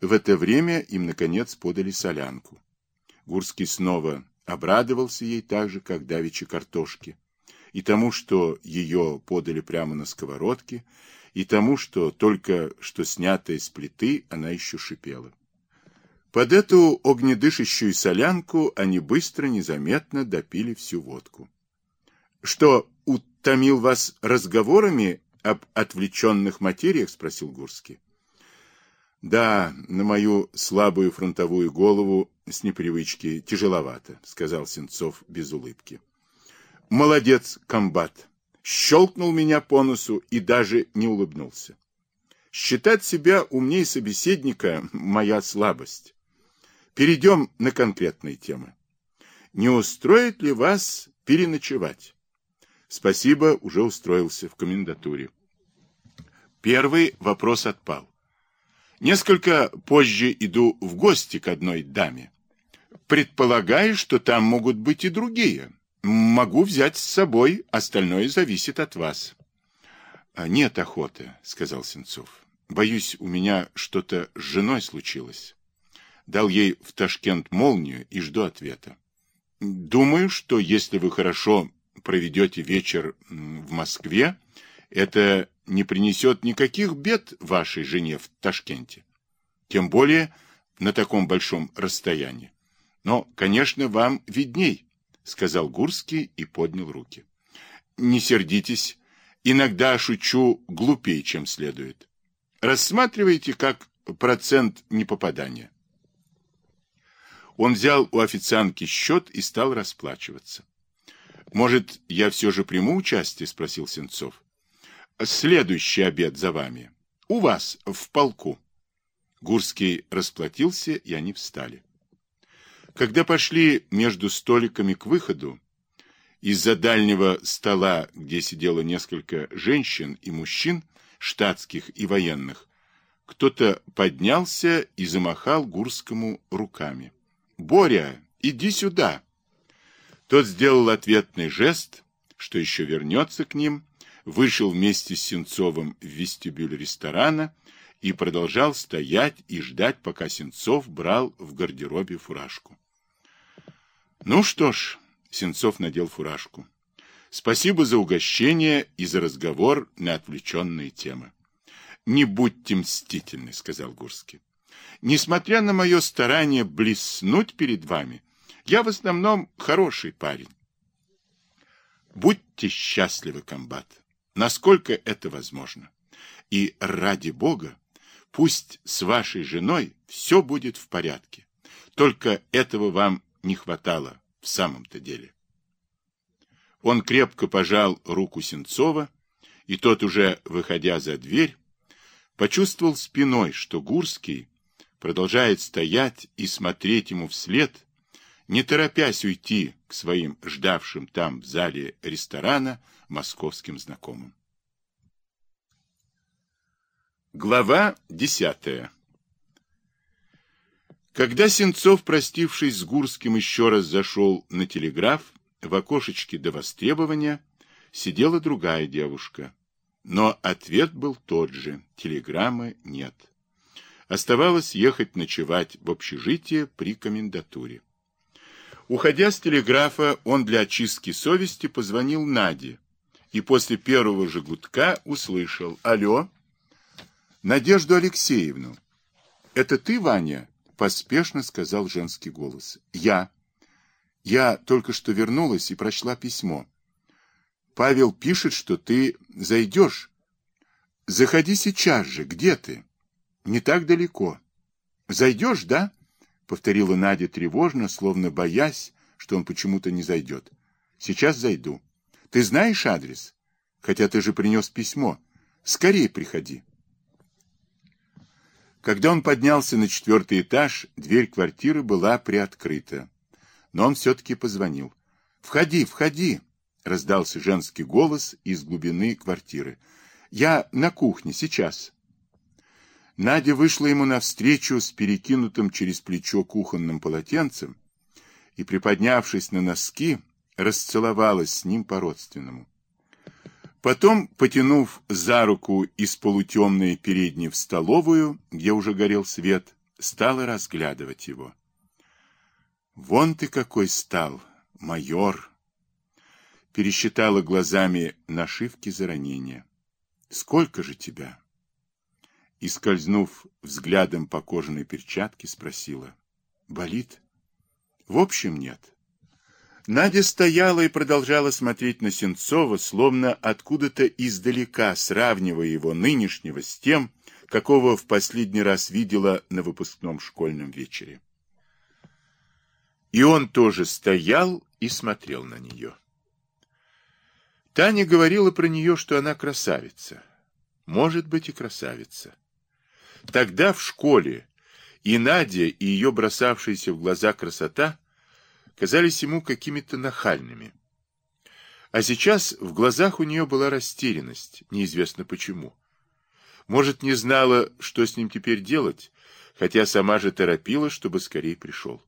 В это время им, наконец, подали солянку. Гурский снова обрадовался ей так же, как давеча картошки, и тому, что ее подали прямо на сковородке, и тому, что только что снятая с плиты, она еще шипела. Под эту огнедышащую солянку они быстро, незаметно допили всю водку. — Что, утомил вас разговорами об отвлеченных материях? — спросил Гурский. — Да, на мою слабую фронтовую голову с непривычки тяжеловато, — сказал Сенцов без улыбки. — Молодец, комбат! Щелкнул меня по носу и даже не улыбнулся. Считать себя умнее собеседника — моя слабость. Перейдем на конкретные темы. Не устроит ли вас переночевать? Спасибо, уже устроился в комендатуре. Первый вопрос отпал. Несколько позже иду в гости к одной даме. Предполагаю, что там могут быть и другие. Могу взять с собой, остальное зависит от вас. А нет охоты, сказал Сенцов. Боюсь, у меня что-то с женой случилось дал ей в Ташкент молнию и жду ответа. Думаю, что если вы хорошо проведете вечер в Москве, это не принесет никаких бед вашей жене в Ташкенте. Тем более на таком большом расстоянии. Но, конечно, вам видней, сказал Гурский и поднял руки. Не сердитесь, иногда шучу глупее, чем следует. Рассматривайте как процент непопадания. Он взял у официантки счет и стал расплачиваться. «Может, я все же приму участие?» — спросил Сенцов. «Следующий обед за вами. У вас, в полку». Гурский расплатился, и они встали. Когда пошли между столиками к выходу, из-за дальнего стола, где сидело несколько женщин и мужчин, штатских и военных, кто-то поднялся и замахал Гурскому руками. Боря, иди сюда. Тот сделал ответный жест, что еще вернется к ним, вышел вместе с Сенцовым в вестибюль ресторана и продолжал стоять и ждать, пока Сенцов брал в гардеробе фуражку. Ну что ж, Сенцов надел фуражку. Спасибо за угощение и за разговор на отвлеченные темы. Не будьте мстительны, сказал Гурский. Несмотря на мое старание блеснуть перед вами, я в основном хороший парень. Будьте счастливы, комбат, насколько это возможно. И ради бога, пусть с вашей женой все будет в порядке. Только этого вам не хватало в самом-то деле. Он крепко пожал руку Сенцова, и тот уже, выходя за дверь, почувствовал спиной, что Гурский продолжает стоять и смотреть ему вслед, не торопясь уйти к своим ждавшим там в зале ресторана московским знакомым. Глава десятая Когда Сенцов, простившись с Гурским, еще раз зашел на телеграф, в окошечке до востребования сидела другая девушка. Но ответ был тот же, телеграммы нет. Оставалось ехать ночевать в общежитие при комендатуре. Уходя с телеграфа, он для очистки совести позвонил Наде и после первого же гудка услышал «Алло, Надежду Алексеевну». «Это ты, Ваня?» — поспешно сказал женский голос. «Я. Я только что вернулась и прочла письмо. Павел пишет, что ты зайдешь. Заходи сейчас же. Где ты?» Не так далеко. Зайдешь, да? Повторила Надя тревожно, словно боясь, что он почему-то не зайдет. Сейчас зайду. Ты знаешь адрес? Хотя ты же принес письмо. Скорее приходи. Когда он поднялся на четвертый этаж, дверь квартиры была приоткрыта. Но он все-таки позвонил. «Входи, входи!» — раздался женский голос из глубины квартиры. «Я на кухне, сейчас». Надя вышла ему навстречу с перекинутым через плечо кухонным полотенцем и, приподнявшись на носки, расцеловалась с ним по-родственному. Потом, потянув за руку из полутемной передней в столовую, где уже горел свет, стала разглядывать его. «Вон ты какой стал, майор!» Пересчитала глазами нашивки за ранение. «Сколько же тебя?» И, скользнув взглядом по кожаной перчатке, спросила. «Болит?» «В общем, нет». Надя стояла и продолжала смотреть на Сенцова, словно откуда-то издалека, сравнивая его нынешнего с тем, какого в последний раз видела на выпускном школьном вечере. И он тоже стоял и смотрел на нее. Таня говорила про нее, что она красавица. Может быть и красавица. Тогда в школе и Надя, и ее бросавшаяся в глаза красота казались ему какими-то нахальными. А сейчас в глазах у нее была растерянность, неизвестно почему. Может, не знала, что с ним теперь делать, хотя сама же торопила, чтобы скорее пришел.